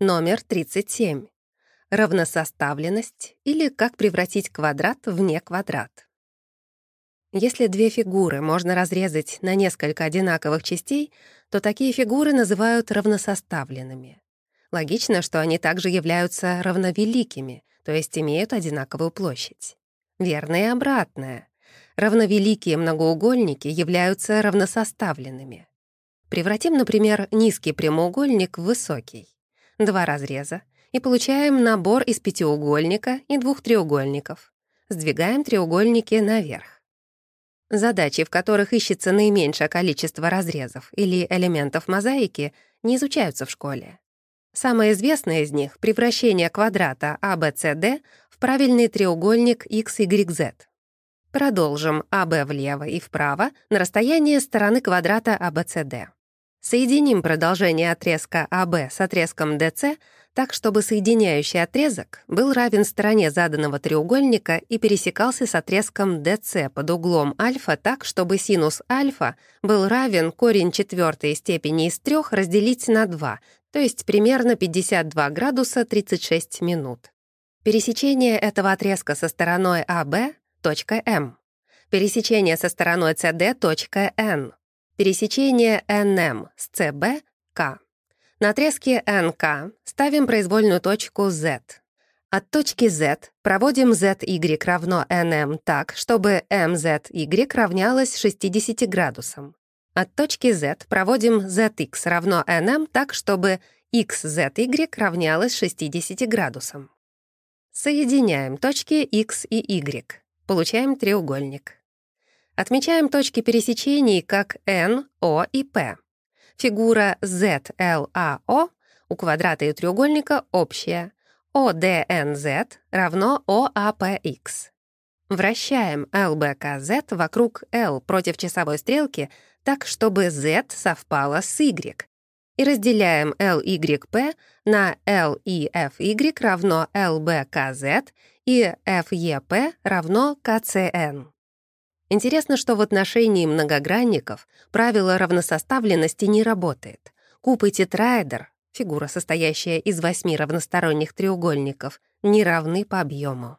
Номер 37. Равносоставленность или как превратить квадрат в неквадрат. Если две фигуры можно разрезать на несколько одинаковых частей, то такие фигуры называют равносоставленными. Логично, что они также являются равновеликими, то есть имеют одинаковую площадь. Верно и обратное. Равновеликие многоугольники являются равносоставленными. Превратим, например, низкий прямоугольник в высокий два разреза и получаем набор из пятиугольника и двух треугольников. Сдвигаем треугольники наверх. Задачи, в которых ищется наименьшее количество разрезов или элементов мозаики, не изучаются в школе. Самое известное из них — превращение квадрата ABCD в правильный треугольник XYZ. Продолжим AB влево и вправо на расстояние стороны квадрата ABCD. Соединим продолжение отрезка АБ с отрезком DC так, чтобы соединяющий отрезок был равен стороне заданного треугольника и пересекался с отрезком DC под углом альфа так, чтобы синус альфа был равен корень четвертой степени из трех разделить на 2, то есть примерно 52 градуса 36 минут. Пересечение этого отрезка со стороной АБ — точка М. Пересечение со стороной CD — точка N. Пересечение NM с CB — К. На отрезке NK ставим произвольную точку Z. От точки Z проводим ZY равно NM так, чтобы MZY равнялось 60 градусам. От точки Z проводим ZX равно NM так, чтобы XZY равнялось 60 градусам. Соединяем точки X и Y. Получаем треугольник. Отмечаем точки пересечений как N, O и P. Фигура ZLAO у квадрата и треугольника общая. ODNZ равно OAPX. Вращаем LBKZ вокруг L против часовой стрелки так, чтобы Z совпало с Y. И разделяем LYP на LEFY равно LBKZ и FEP равно KCN. Интересно, что в отношении многогранников правило равносоставленности не работает. Куб и тетраэдр, фигура, состоящая из восьми равносторонних треугольников, не равны по объему.